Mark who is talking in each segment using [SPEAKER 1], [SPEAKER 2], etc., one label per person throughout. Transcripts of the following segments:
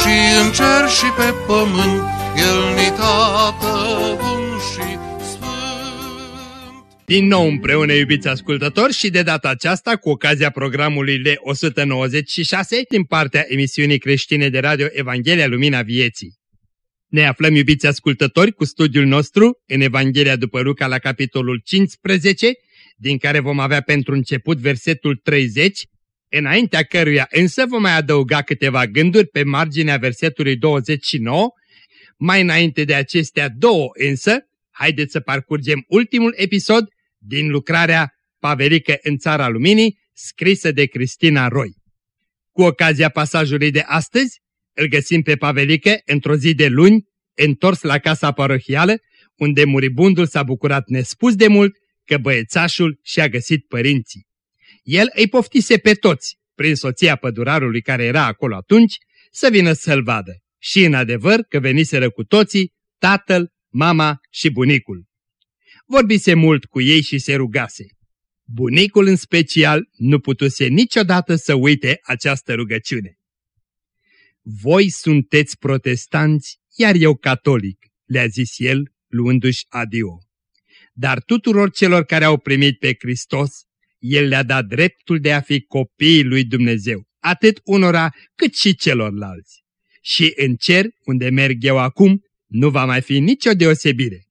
[SPEAKER 1] și în cer și pe pământ, El ni tată bun și sfânt.
[SPEAKER 2] Din nou împreună, iubiți ascultători, și de data aceasta, cu ocazia programului L196, din partea emisiunii creștine de radio Evanghelia Lumina Vieții. Ne aflăm, iubiți ascultători, cu studiul nostru în Evanghelia după Luca la capitolul 15, din care vom avea pentru început versetul 30, înaintea căruia însă vom mai adăuga câteva gânduri pe marginea versetului 29. Mai înainte de acestea două însă, haideți să parcurgem ultimul episod din lucrarea Pavelică în Țara Luminii, scrisă de Cristina Roy. Cu ocazia pasajului de astăzi, îl găsim pe Pavelică într-o zi de luni, întors la casa parohială, unde muribundul s-a bucurat nespus de mult că băiețașul și-a găsit părinții. El îi poftise pe toți, prin soția pădurarului care era acolo atunci, să vină să-l vadă. Și în adevăr că veniseră cu toții, tatăl, mama și bunicul. Vorbise mult cu ei și se rugase. Bunicul în special nu putuse niciodată să uite această rugăciune. Voi sunteți protestanți, iar eu catolic, le-a zis el, luându-și adio. Dar tuturor celor care au primit pe Hristos, el le-a dat dreptul de a fi copiii lui Dumnezeu, atât unora cât și celorlalți. Și în cer, unde merg eu acum, nu va mai fi nicio deosebire.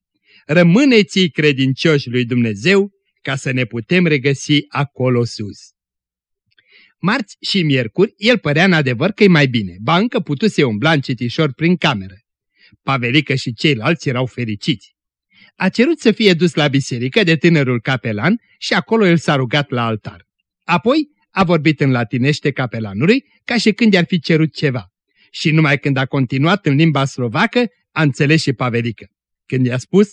[SPEAKER 2] Rămâneți credincioși lui Dumnezeu ca să ne putem regăsi acolo sus. Marți și miercuri, el părea în adevăr că e mai bine, ba încă putuse umbla încetișor prin cameră. Pavelică și ceilalți erau fericiți. A cerut să fie dus la biserică de tânărul capelan și acolo el s-a rugat la altar. Apoi a vorbit în latinește capelanului ca și când i-ar fi cerut ceva. Și numai când a continuat în limba slovacă, a înțeles și Pavelică. Când i-a spus,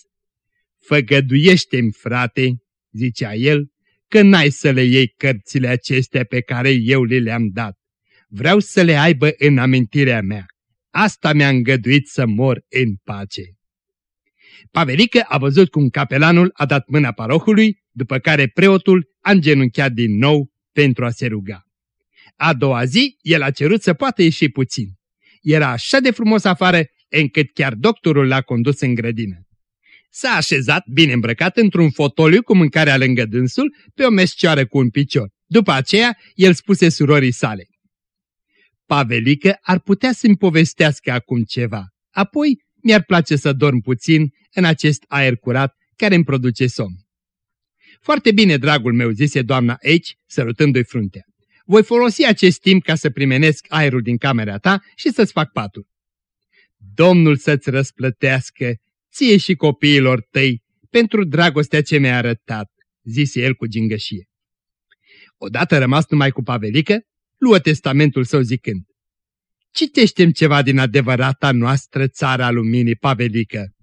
[SPEAKER 2] Făgăduiește-mi, frate, zicea el, că n-ai să le iei cărțile acestea pe care eu le le-am dat. Vreau să le aibă în amintirea mea. Asta mi-a îngăduit să mor în pace. Pavelică a văzut cum capelanul a dat mâna parohului, după care preotul a îngenunchiat din nou pentru a se ruga. A doua zi, el a cerut să poată ieși puțin. Era așa de frumos afară, încât chiar doctorul l-a condus în grădină. S-a așezat, bine îmbrăcat, într-un fotoliu cu mâncarea lângă dânsul, pe o mescioară cu un picior. După aceea, el spuse surorii sale. Pavelică ar putea să-mi povestească acum ceva. Apoi mi-ar place să dorm puțin în acest aer curat care îmi produce somn. Foarte bine, dragul meu, zise doamna H, sărutându-i fruntea. Voi folosi acest timp ca să primenesc aerul din camera ta și să-ți fac patul. Domnul să-ți răsplătească, ție și copiilor tăi, pentru dragostea ce mi-a arătat, zise el cu gingășie. Odată rămas numai cu Pavelică, luă testamentul său zicând, Citește-mi ceva din adevărata noastră țara luminii, Pavelică.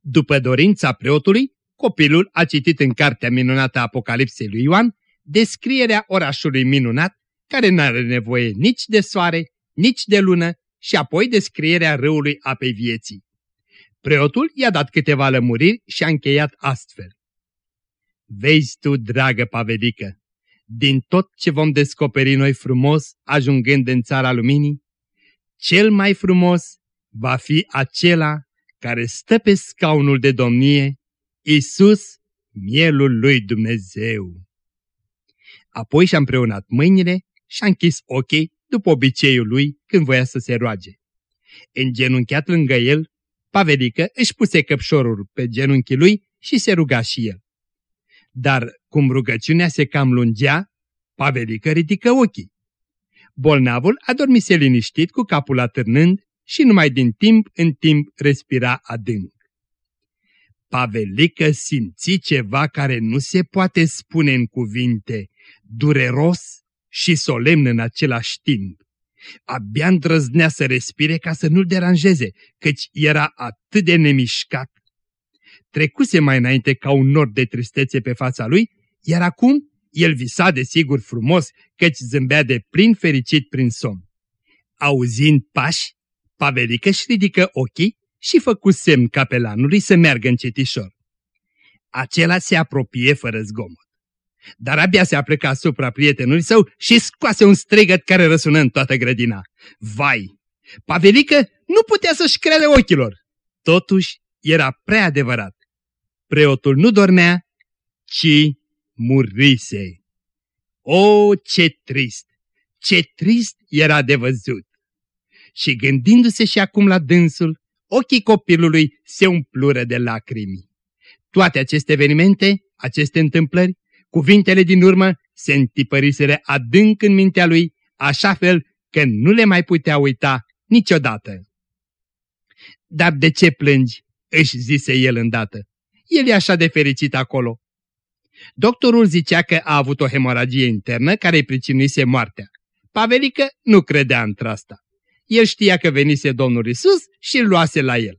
[SPEAKER 2] După dorința preotului, copilul a citit în cartea minunată Apocalipsei lui Ioan descrierea orașului minunat, care nu are nevoie nici de soare, nici de lună, și apoi descrierea râului apei vieții. Preotul i-a dat câteva lămuriri și a încheiat astfel. Vezi tu, dragă Pavelică, din tot ce vom descoperi noi frumos, ajungând în țara luminii, cel mai frumos va fi acela care stă pe scaunul de domnie, Isus, mielul lui Dumnezeu. Apoi și-a împreunat mâinile și-a închis ochii după obiceiul lui când voia să se roage. Îngenunchiat lângă el, Pavelică își puse căpșorul pe genunchii lui și se ruga și el. Dar cum rugăciunea se cam lungea, Pavelică ridică ochii. Bolnavul adormise liniștit cu capul atârnând și numai din timp în timp respira adânc. Pavelică simți ceva care nu se poate spune în cuvinte, dureros și solemn în același timp. Abia îndrăznea să respire ca să nu-l deranjeze, căci era atât de nemișcat. Trecuse mai înainte ca un nor de tristețe pe fața lui, iar acum el visa de sigur frumos, căci zâmbea de plin fericit prin somn. Auzind pași, Pavelică își ridică ochii și făcu semn capelanului să meargă încetișor. Acela se apropie fără zgomot. Dar abia se apleca asupra prietenului său și scoase un strigăt care răsună în toată grădina. Vai! Pavelică nu putea să-și crede ochilor. Totuși, era prea adevărat. Preotul nu dormea, ci murise. O, ce trist! Ce trist era de văzut! Și gândindu-se și acum la dânsul, ochii copilului se umplură de lacrimi. Toate aceste evenimente, aceste întâmplări, cuvintele din urmă se întipăriseră adânc în mintea lui, așa fel că nu le mai putea uita niciodată. Dar de ce plângi? își zise el îndată. El e așa de fericit acolo. Doctorul zicea că a avut o hemoragie internă care îi pricinuise moartea. Pavelică nu credea într-asta. El știa că venise Domnul Isus și îl luase la el.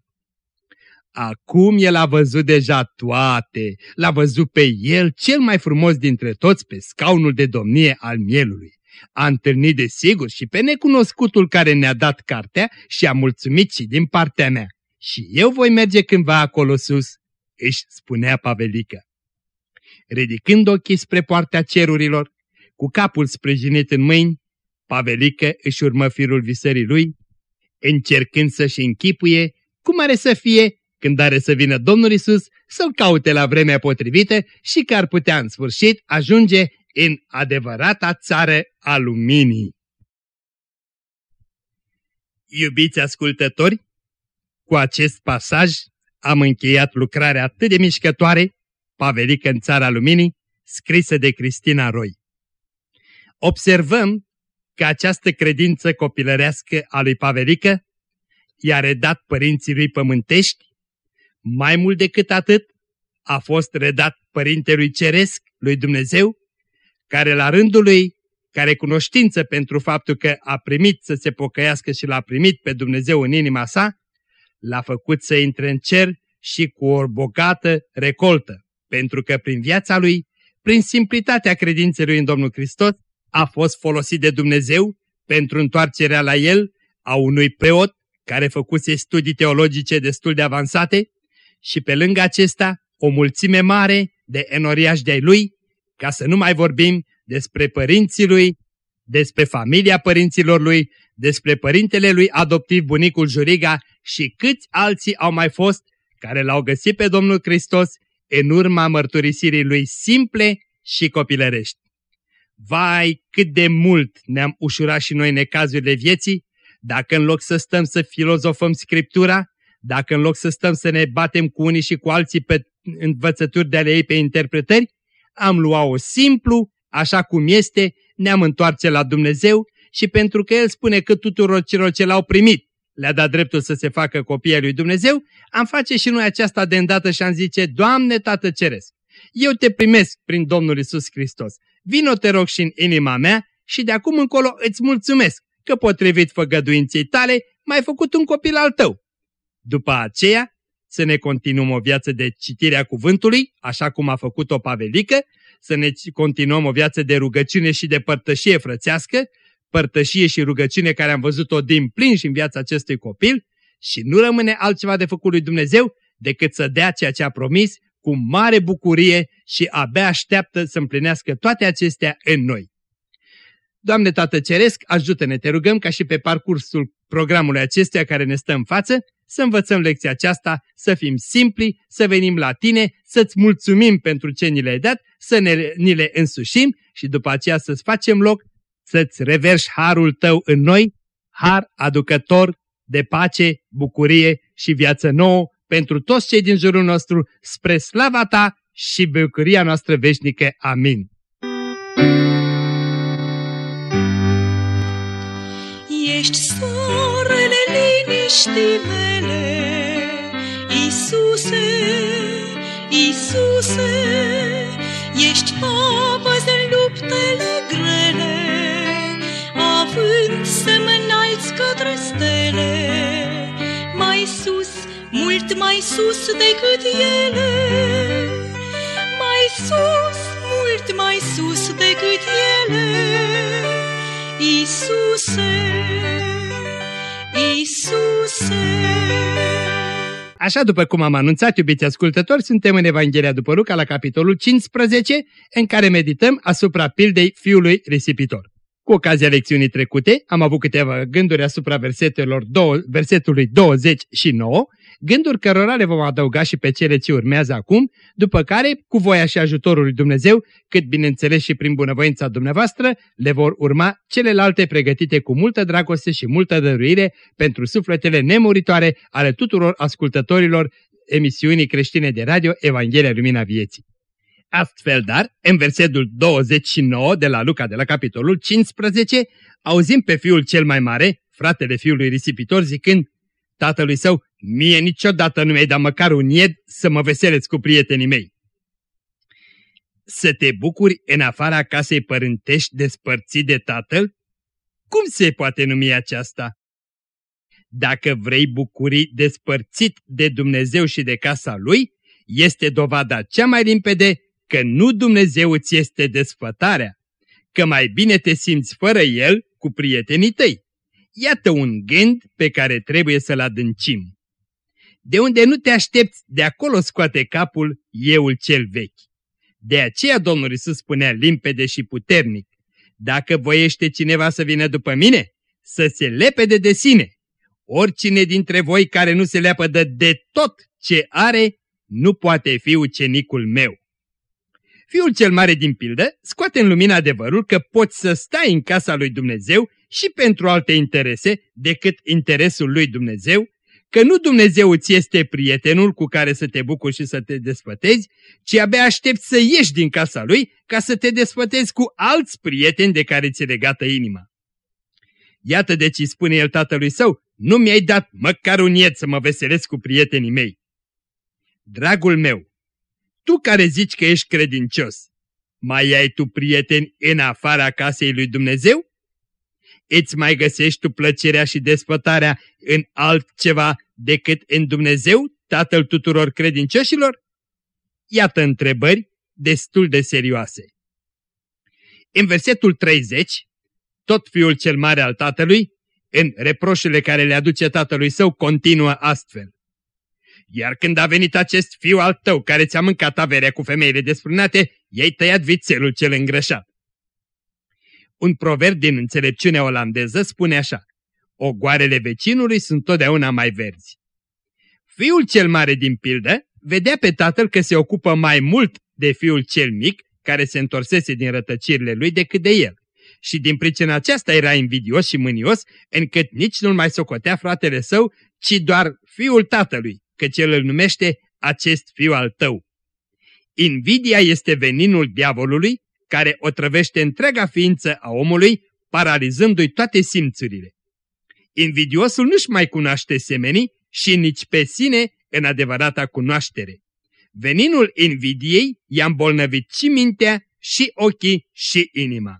[SPEAKER 2] Acum el a văzut deja toate, l-a văzut pe el cel mai frumos dintre toți pe scaunul de domnie al mielului. A întâlnit de sigur și pe necunoscutul care ne-a dat cartea și a mulțumit și din partea mea. Și eu voi merge cândva acolo sus, își spunea Pavelică. Ridicând ochii spre poartea cerurilor, cu capul sprijinit în mâini, Pavelică își urmă firul visării lui, încercând să-și închipuie cum are să fie când are să vină Domnul Isus să-L caute la vremea potrivită și că ar putea în sfârșit ajunge în adevărata țară a luminii. Iubiți ascultători, cu acest pasaj am încheiat lucrarea atât de mișcătoare, Pavelică în țara luminii, scrisă de Cristina Roy. Observăm că această credință copilărească a lui Pavelică i-a redat părinții lui pământești, mai mult decât atât a fost redat Părintelui Ceresc, lui Dumnezeu, care la rândul lui, care cunoștință pentru faptul că a primit să se pocăiască și l-a primit pe Dumnezeu în inima sa, l-a făcut să intre în cer și cu o bogată recoltă, pentru că prin viața lui, prin simplitatea credinței lui în Domnul Hristos, a fost folosit de Dumnezeu pentru întoarcerea la el a unui preot care făcuse studii teologice destul de avansate și pe lângă acesta o mulțime mare de enoriași de-ai lui, ca să nu mai vorbim despre părinții lui, despre familia părinților lui, despre părintele lui adoptiv bunicul Juriga și câți alții au mai fost care l-au găsit pe Domnul Hristos în urma mărturisirii lui simple și copilărești. Vai, cât de mult ne-am ușurat și noi necazurile vieții, dacă în loc să stăm să filozofăm Scriptura, dacă în loc să stăm să ne batem cu unii și cu alții pe învățături de ale ei pe interpretări, am luat-o simplu, așa cum este, ne-am întoarce la Dumnezeu și pentru că El spune că tuturor celor ce l-au primit le-a dat dreptul să se facă copii lui Dumnezeu, am face și noi aceasta de îndată și am zice, Doamne Tată Ceresc, eu te primesc prin Domnul Isus Hristos. Vino te rog și în inima mea și de acum încolo îți mulțumesc că potrivit făgăduinței tale m-ai făcut un copil al tău. După aceea, să ne continuăm o viață de citirea cuvântului, așa cum a făcut-o Pavelică, să ne continuăm o viață de rugăciune și de părtășie frățească, părtășie și rugăciune care am văzut-o din plin și în viața acestui copil și nu rămâne altceva de făcut lui Dumnezeu decât să dea ceea ce a promis cu mare bucurie și abia așteaptă să împlinească toate acestea în noi. Doamne Tată Ceresc, ajută-ne, te rugăm ca și pe parcursul programului acestuia care ne stă în față, să învățăm lecția aceasta, să fim simpli, să venim la Tine, să-ți mulțumim pentru ce ni le-ai dat, să ne, ni le însușim și după aceea să-ți facem loc, să-ți reverși harul Tău în noi, har aducător de pace, bucurie și viață nouă pentru toți cei din jurul nostru, spre slava Ta și bucuria noastră veșnică. Amin.
[SPEAKER 3] Ești soarele liniștii mele, Iisuse, Iisuse, ești apă stele, mai sus, mult mai sus decât ele, mai sus, mult mai sus decât ele, Iisuse, Iisuse.
[SPEAKER 2] Așa după cum am anunțat, iubiți ascultători, suntem în Evanghelia după Luca la capitolul 15, în care medităm asupra pildei fiului risipitor. Cu ocazia lecțiunii trecute am avut câteva gânduri asupra versetelor două, versetului 29, gânduri cărora le vom adăuga și pe cele ce urmează acum, după care, cu voia și ajutorul lui Dumnezeu, cât bineînțeles și prin bunăvoința dumneavoastră, le vor urma celelalte pregătite cu multă dragoste și multă dăruire pentru sufletele nemuritoare ale tuturor ascultătorilor emisiunii creștine de radio Evanghelia Lumina Vieții. Astfel, dar, în versetul 29 de la Luca de la capitolul 15, auzim pe fiul cel mai mare, fratele fiului risipitor, zicând tatălui său, mie niciodată nu mi-ai dat măcar un ied să mă veselesc cu prietenii mei. Să te bucuri în afara casei părântești despărțit de tatăl? Cum se poate numi aceasta? Dacă vrei bucurii despărțit de Dumnezeu și de casa Lui, este dovada cea mai limpede că nu Dumnezeu îți este desfătarea, că mai bine te simți fără El cu prietenii tăi. Iată un gând pe care trebuie să-l adâncim. De unde nu te aștepți, de acolo scoate capul euul cel vechi. De aceea Domnul Isus spunea limpede și puternic, dacă voiește cineva să vină după mine, să se lepede de sine. Oricine dintre voi care nu se leapădă de tot ce are, nu poate fi ucenicul meu. Fiul cel mare din pildă scoate în lumină adevărul că poți să stai în casa lui Dumnezeu și pentru alte interese decât interesul lui Dumnezeu, că nu Dumnezeu îți este prietenul cu care să te bucuri și să te desfătezi, ci abia aștepți să ieși din casa lui ca să te desfătezi cu alți prieteni de care ți-e legată inima. Iată de ce spune el tatălui său, nu mi-ai dat măcar un iet să mă veselesc cu prietenii mei. Dragul meu, tu care zici că ești credincios, mai ai tu prieteni în afara casei lui Dumnezeu? Îți mai găsești tu plăcerea și desfătarea în altceva decât în Dumnezeu, Tatăl tuturor credincioșilor? Iată întrebări destul de serioase. În versetul 30, tot fiul cel mare al tatălui, în reproșurile care le aduce tatălui său, continuă astfel. Iar când a venit acest fiu al tău care ți-a mâncat averea cu femeile desfrânate, i-ai tăiat vițelul cel îngrășat. Un proverb din înțelepciunea olandeză spune așa, ogoarele vecinului sunt totdeauna mai verzi. Fiul cel mare din pildă vedea pe tatăl că se ocupă mai mult de fiul cel mic, care se întorsese din rătăcirile lui, decât de el. Și din pricina aceasta era invidios și mânios, încât nici nu-l mai socotea fratele său, ci doar fiul tatălui, căci el îl numește acest fiu al tău. Invidia este veninul diavolului care otrăvește întreaga ființă a omului, paralizându-i toate simțurile. Invidiosul nu-și mai cunoaște semenii și nici pe sine în adevărata cunoaștere. Veninul invidiei i-a îmbolnăvit și mintea, și ochii, și inima.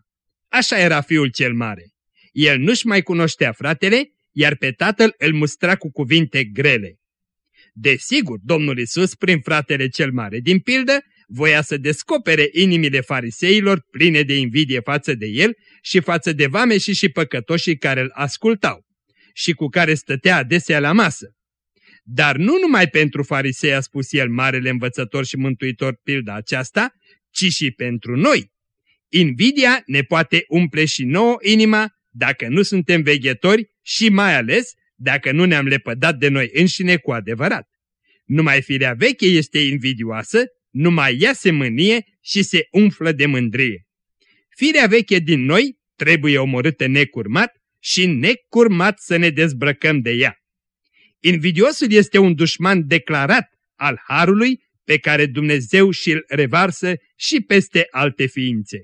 [SPEAKER 2] Așa era fiul cel mare. El nu-și mai cunoștea fratele, iar pe tatăl îl mustra cu cuvinte grele. Desigur, Domnul Isus, prin fratele cel mare din pildă, voia să descopere inimile fariseilor pline de invidie față de el și față de vame și și păcătoșii care îl ascultau și cu care stătea adesea la masă. Dar nu numai pentru farisei a spus el marele învățător și mântuitor pilda aceasta, ci și pentru noi. Invidia ne poate umple și nouă inima dacă nu suntem veghetori și mai ales dacă nu ne-am lepădat de noi înșine cu adevărat. Numai firea veche este invidioasă, numai ea se mânie și se umflă de mândrie. Firea veche din noi trebuie omorâtă necurmat și necurmat să ne dezbrăcăm de ea. Invidiosul este un dușman declarat al Harului pe care Dumnezeu și-l revarsă și peste alte ființe.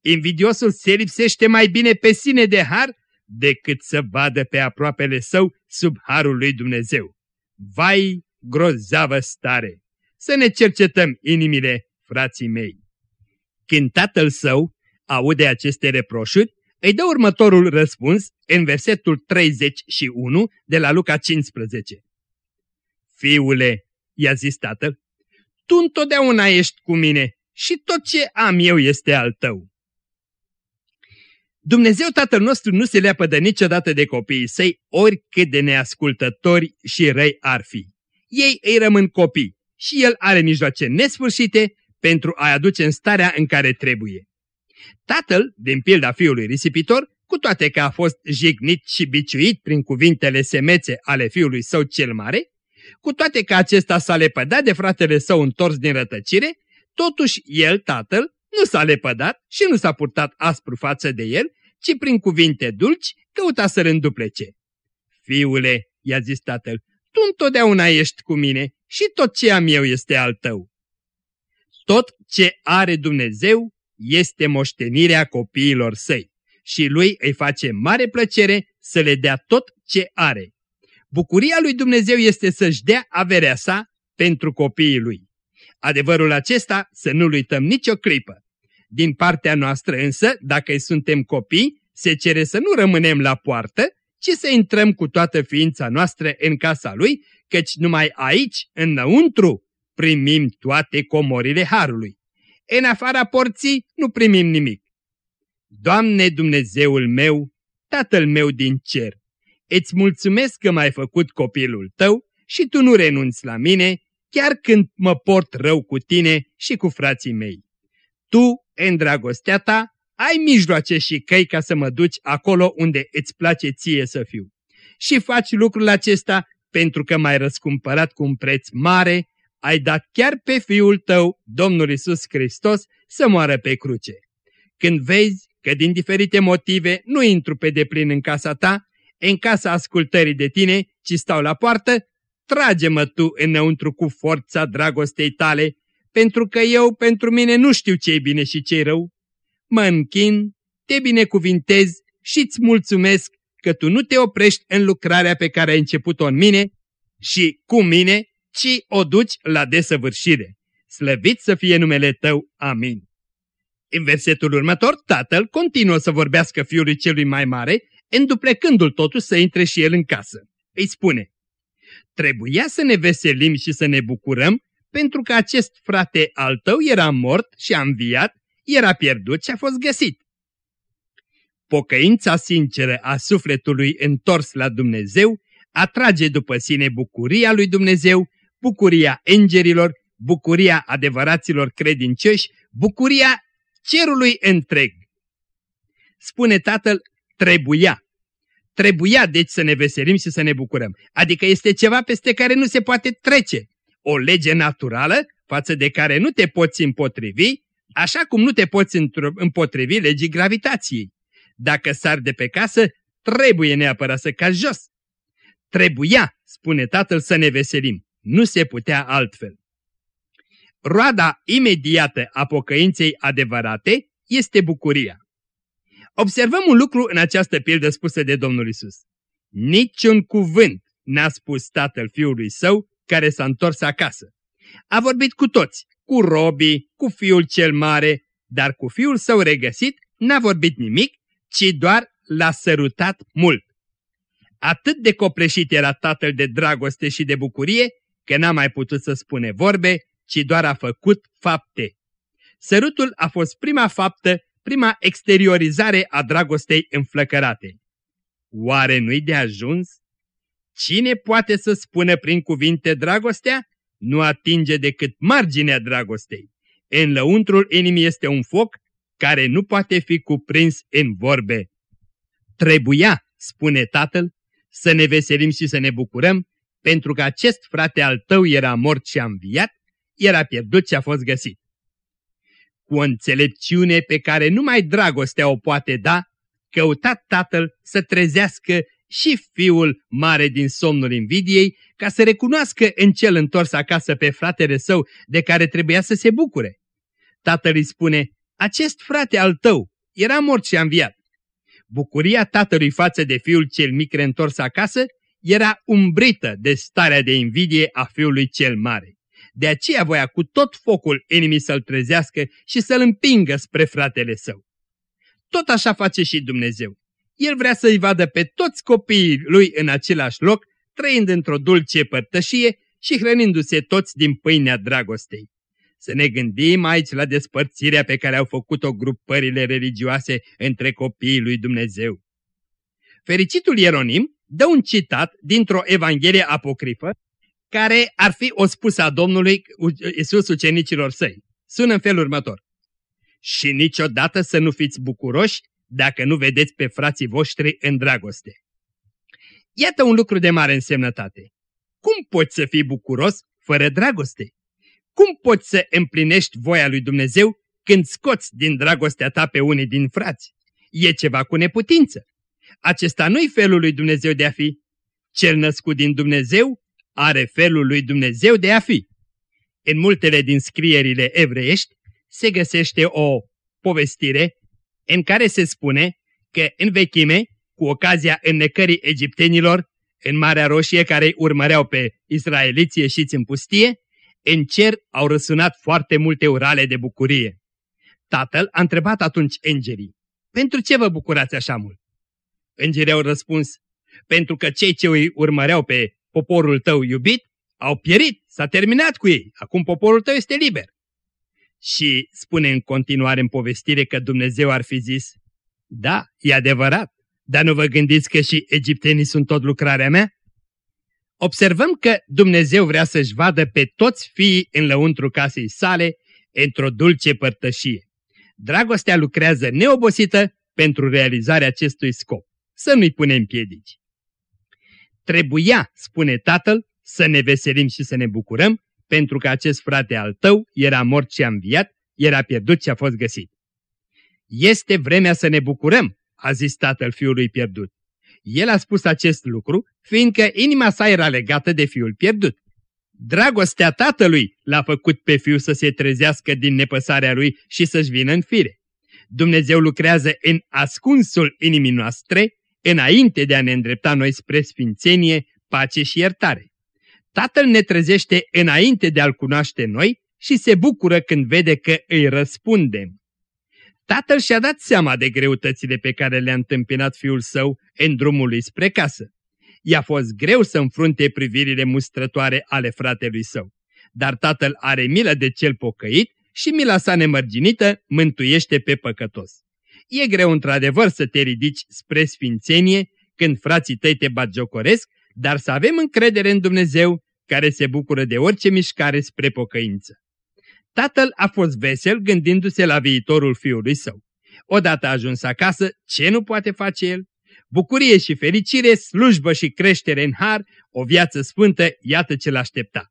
[SPEAKER 2] Invidiosul se lipsește mai bine pe sine de har decât să vadă pe aproapele său sub harul lui Dumnezeu. Vai, grozavă stare! Să ne cercetăm inimile, frații mei. Când tatăl său aude aceste reproșuri, îi dă următorul răspuns în versetul 31 de la Luca 15. Fiule, i-a zis tatăl, tu întotdeauna ești cu mine și tot ce am eu este al tău. Dumnezeu Tatăl nostru nu se leapă niciodată de copiii săi, oricât de neascultători și răi ar fi. Ei îi rămân copii și El are mijloace nesfârșite pentru a-i aduce în starea în care trebuie. Tatăl, din pilda fiului risipitor, cu toate că a fost jignit și biciuit prin cuvintele semețe ale fiului său cel mare, cu toate că acesta s-a lepădat de fratele său întors din rătăcire, totuși el, tatăl, nu s-a lepădat și nu s-a purtat aspru față de el, ci prin cuvinte dulci căuta să-l înduplece. Fiule, i-a zis tatăl, tu întotdeauna ești cu mine și tot ce am eu este al tău. Tot ce are Dumnezeu este moștenirea copiilor săi și lui îi face mare plăcere să le dea tot ce are. Bucuria lui Dumnezeu este să-și dea averea sa pentru copiii lui. Adevărul acesta să nu-l uităm nicio clipă. Din partea noastră însă, dacă îi suntem copii, se cere să nu rămânem la poartă, ci să intrăm cu toată ființa noastră în casa lui, căci numai aici, înăuntru, primim toate comorile Harului. În afara porții nu primim nimic. Doamne Dumnezeul meu, Tatăl meu din cer, îți mulțumesc că m-ai făcut copilul tău și tu nu renunți la mine, chiar când mă port rău cu tine și cu frații mei. Tu, în dragostea ta, ai mijloace și căi ca să mă duci acolo unde îți place ție să fiu. Și faci lucrul acesta pentru că m-ai răscumpărat cu un preț mare, ai dat chiar pe Fiul tău, Domnul Isus Hristos, să moară pe cruce. Când vezi că din diferite motive nu intru pe deplin în casa ta, în casa ascultării de tine, ci stau la poartă, trage-mă tu înăuntru cu forța dragostei tale, pentru că eu pentru mine nu știu ce-i bine și ce-i rău. Mă închin, te binecuvintez și îți mulțumesc că tu nu te oprești în lucrarea pe care ai început-o în mine și cu mine, ci o duci la desăvârșire. Slăvit să fie numele tău. Amin. În versetul următor, tatăl continuă să vorbească fiului celui mai mare, înduplecându-l totuși să intre și el în casă. Îi spune, trebuia să ne veselim și să ne bucurăm, pentru că acest frate al tău era mort și a înviat, era pierdut și a fost găsit. Pocăința sinceră a sufletului întors la Dumnezeu atrage după sine bucuria lui Dumnezeu, bucuria îngerilor, bucuria adevăraților credincioși, bucuria cerului întreg. Spune tatăl, trebuia. Trebuia deci să ne veselim și să ne bucurăm. Adică este ceva peste care nu se poate trece. O lege naturală față de care nu te poți împotrivi, așa cum nu te poți împotrivi legii gravitației. Dacă sar de pe casă, trebuie neapărat să cazi jos. Trebuia, spune tatăl, să ne veselim. Nu se putea altfel. Roada imediată a pocăinței adevărate este bucuria. Observăm un lucru în această pildă spusă de Domnul Isus. Niciun cuvânt n-a spus tatăl fiului său care s-a întors acasă. A vorbit cu toți, cu robii, cu fiul cel mare, dar cu fiul său regăsit n-a vorbit nimic, ci doar l-a sărutat mult. Atât de copreșit era tatăl de dragoste și de bucurie, că n-a mai putut să spune vorbe, ci doar a făcut fapte. Sărutul a fost prima faptă, prima exteriorizare a dragostei înflăcărate. Oare nu-i de ajuns? Cine poate să spună prin cuvinte dragostea? Nu atinge decât marginea dragostei. În lăuntrul inimii este un foc care nu poate fi cuprins în vorbe. Trebuia, spune tatăl, să ne veselim și să ne bucurăm, pentru că acest frate al tău era mort și a înviat, era pierdut și a fost găsit. Cu o înțelepciune pe care numai dragostea o poate da, căutat tatăl să trezească și fiul mare din somnul invidiei, ca să recunoască în cel întors acasă pe fratele său de care trebuia să se bucure. Tatăl îi spune, acest frate al tău era mort și a înviat. Bucuria tatălui față de fiul cel mic reîntors acasă era umbrită de starea de invidie a fiului cel mare. De aceea voia cu tot focul inimii să-l trezească și să-l împingă spre fratele său. Tot așa face și Dumnezeu. El vrea să-i vadă pe toți copiii lui în același loc, trăind într-o dulce părtășie și hrănindu-se toți din pâinea dragostei. Să ne gândim aici la despărțirea pe care au făcut-o grupările religioase între copiii lui Dumnezeu. Fericitul Ieronim dă un citat dintr-o Evanghelie apocrifă care ar fi o spusă a Domnului Iisus ucenicilor săi. Sună în felul următor. Și niciodată să nu fiți bucuroși dacă nu vedeți pe frații voștri în dragoste. Iată un lucru de mare însemnătate. Cum poți să fii bucuros fără dragoste? Cum poți să împlinești voia lui Dumnezeu când scoți din dragostea ta pe unii din frați? E ceva cu neputință. Acesta nu-i felul lui Dumnezeu de a fi. Cel născut din Dumnezeu are felul lui Dumnezeu de a fi. În multele din scrierile evreiești se găsește o povestire în care se spune că în vechime, cu ocazia înnecării egiptenilor în Marea Roșie care îi urmăreau pe israeliți ieșiți în pustie, în cer au răsunat foarte multe urale de bucurie. Tatăl a întrebat atunci îngerii, pentru ce vă bucurați așa mult? Îngerii au răspuns, pentru că cei ce îi urmăreau pe poporul tău iubit au pierit, s-a terminat cu ei, acum poporul tău este liber. Și spune în continuare în povestire că Dumnezeu ar fi zis, da, e adevărat, dar nu vă gândiți că și egiptenii sunt tot lucrarea mea? Observăm că Dumnezeu vrea să-și vadă pe toți fiii în lăuntru casei sale într-o dulce părtășie. Dragostea lucrează neobosită pentru realizarea acestui scop. Să nu-i punem piedici. Trebuia, spune tatăl, să ne veselim și să ne bucurăm, pentru că acest frate al tău era mort și a înviat, era pierdut și a fost găsit. Este vremea să ne bucurăm, a zis tatăl fiului pierdut. El a spus acest lucru, fiindcă inima sa era legată de fiul pierdut. Dragostea tatălui l-a făcut pe fiul să se trezească din nepăsarea lui și să-și vină în fire. Dumnezeu lucrează în ascunsul inimii noastre, înainte de a ne îndrepta noi spre sfințenie, pace și iertare. Tatăl ne trezește înainte de a-L cunoaște noi și se bucură când vede că îi răspundem. Tatăl și-a dat seama de greutățile pe care le-a întâmpinat fiul său în drumul lui spre casă. I-a fost greu să înfrunte privirile mustrătoare ale fratelui său, dar tatăl are milă de cel pocăit și mila sa nemărginită mântuiește pe păcătos. E greu într-adevăr să te ridici spre sfințenie când frații tăi te batjocoresc, dar să avem încredere în Dumnezeu care se bucură de orice mișcare spre pocăință. Tatăl a fost vesel gândindu-se la viitorul fiului său. Odată ajuns acasă, ce nu poate face el? Bucurie și fericire, slujbă și creștere în har, o viață sfântă, iată ce l-aștepta.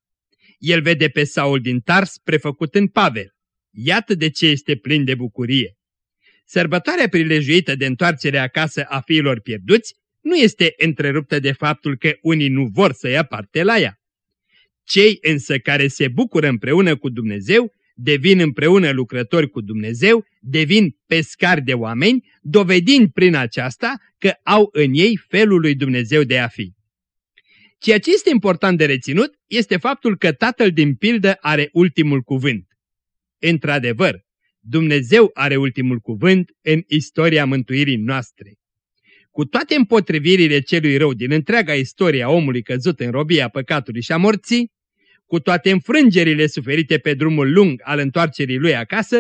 [SPEAKER 2] El vede pe Saul din Tars prefăcut în Pavel. Iată de ce este plin de bucurie. Sărbătoarea prilejuită de întoarcere acasă a fiilor pierduți nu este întreruptă de faptul că unii nu vor să ia parte la ea. Cei însă care se bucură împreună cu Dumnezeu devin împreună lucrători cu Dumnezeu, devin pescari de oameni, dovedind prin aceasta că au în ei felul lui Dumnezeu de a fi. Ceea ce este important de reținut este faptul că Tatăl din pildă are ultimul cuvânt. Într-adevăr, Dumnezeu are ultimul cuvânt în istoria mântuirii noastre. Cu toate împotrivirile celui rău din întreaga istorie a omului căzut în robia păcatului și a morții, cu toate înfrângerile suferite pe drumul lung al întoarcerii lui acasă,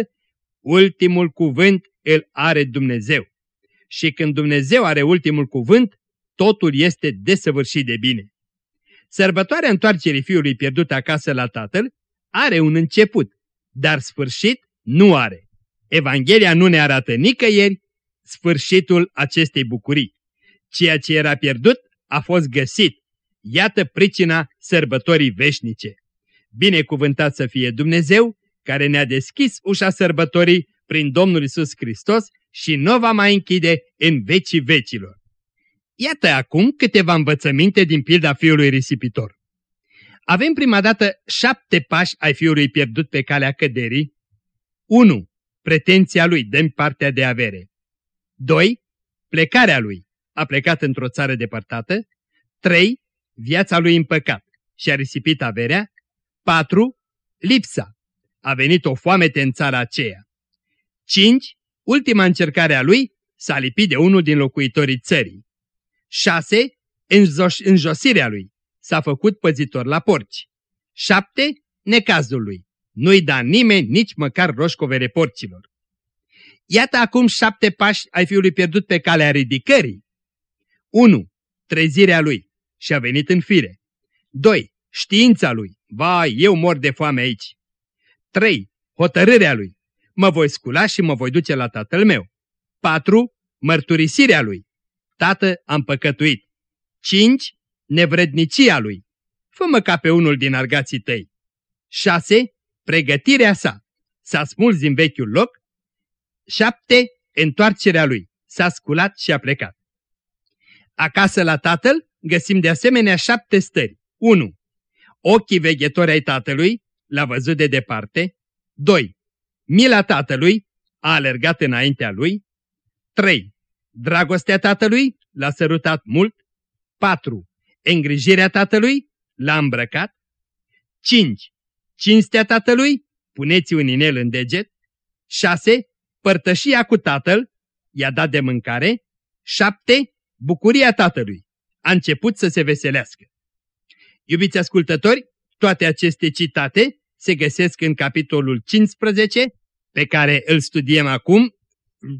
[SPEAKER 2] ultimul cuvânt îl are Dumnezeu. Și când Dumnezeu are ultimul cuvânt, totul este desăvârșit de bine. Sărbătoarea întoarcerii fiului pierdut acasă la tatăl are un început, dar sfârșit nu are. Evanghelia nu ne arată nicăieri sfârșitul acestei bucurii. Ceea ce era pierdut a fost găsit. Iată pricina sărbătorii veșnice. Binecuvântat să fie Dumnezeu, care ne-a deschis ușa sărbătorii prin Domnul Isus Hristos și nu va mai închide în vecii vecilor. Iată acum câteva învățăminte din pilda fiului risipitor. Avem prima dată șapte pași ai fiului pierdut pe calea căderii. 1. Pretenția lui, dăm partea de avere. 2. Plecarea lui, a plecat într-o țară depărtată. 3 viața lui în păcat și a risipit averea. 4. Lipsa. A venit o foamete în țara aceea. 5. Ultima încercare a lui s-a lipit de unul din locuitorii țării. 6. Înjosirea lui. S-a făcut păzitor la porci. 7. Necazul lui. Nu-i da nimeni nici măcar roșcovere porcilor. Iată acum șapte pași ai fiului pierdut pe calea ridicării. 1. Trezirea lui. Și a venit în fire. 2. Știința lui. Vai, eu mor de foame aici. 3. Hotărârea lui. Mă voi scula și mă voi duce la tatăl meu. 4. Mărturisirea lui. Tată, am păcătuit. 5. Nevrednicia lui. Fă-mă ca pe unul din argații tăi. 6. Pregătirea sa. S-a smuls din vechiul loc. 7. Întoarcerea lui. S-a sculat și a plecat. Acasă la tatăl găsim de asemenea șapte stări. 1. Ochii veghetori ai tatălui l-a văzut de departe. 2. Mila tatălui a alergat înaintea lui. 3. Dragostea tatălui l-a sărutat mult. 4. Îngrijirea tatălui l-a îmbrăcat. 5. Cinstea tatălui, puneți un inel în deget. 6. Părtășia cu tatăl, i-a dat de mâncare. 7. Bucuria tatălui, a început să se veselească. Iubiți ascultători, toate aceste citate se găsesc în capitolul 15, pe care îl studiem acum,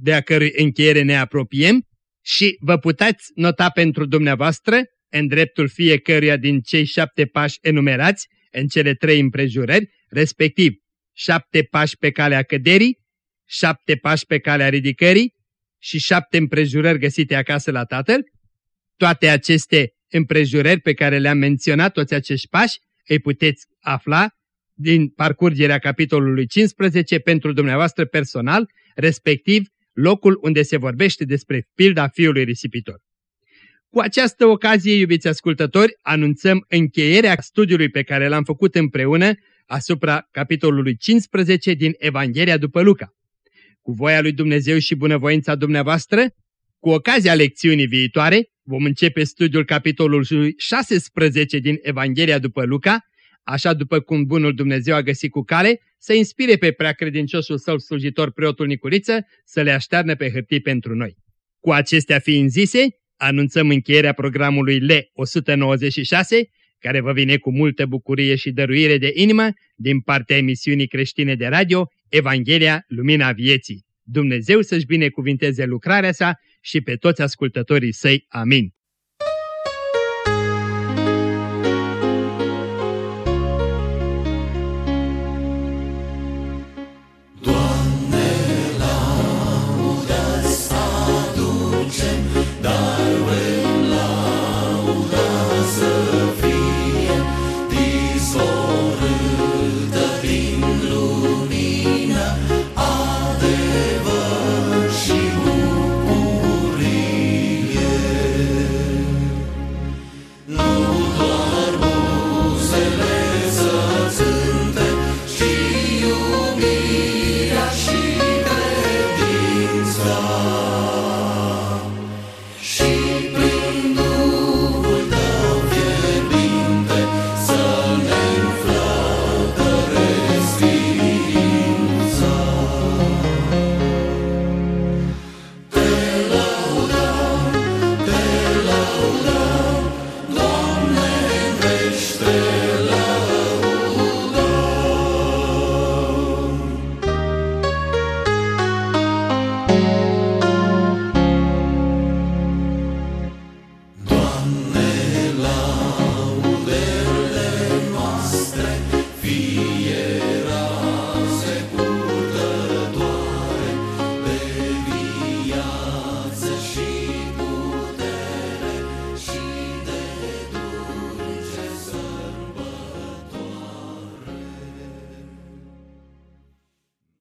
[SPEAKER 2] de a cărui încheiere ne apropiem, și vă puteți nota pentru dumneavoastră, în dreptul fiecăruia din cei șapte pași enumerați, în cele trei împrejurări, respectiv șapte pași pe calea căderii, șapte pași pe calea ridicării și șapte împrejurări găsite acasă la Tatăl, toate aceste împrejurări pe care le-am menționat, toți acești pași, îi puteți afla din parcurgerea capitolului 15 pentru dumneavoastră personal, respectiv locul unde se vorbește despre pilda fiului risipitor. Cu această ocazie, iubiți ascultători, anunțăm încheierea studiului pe care l-am făcut împreună asupra capitolului 15 din Evanghelia după Luca. Cu voia lui Dumnezeu și bunăvoința dumneavoastră, cu ocazia lecțiunii viitoare, vom începe studiul capitolului 16 din Evanghelia după Luca, așa după cum bunul Dumnezeu a găsit cu cale, să inspire pe preacredinciosul său slujitor preotul Nicuriță să le aștearnă pe hârtii pentru noi. Cu acestea fiind zise, anunțăm încheierea programului L196, care vă vine cu multă bucurie și dăruire de inimă din partea emisiunii creștine de radio Evanghelia Lumina Vieții. Dumnezeu să-și binecuvinteze lucrarea sa și pe toți ascultătorii săi. Amin.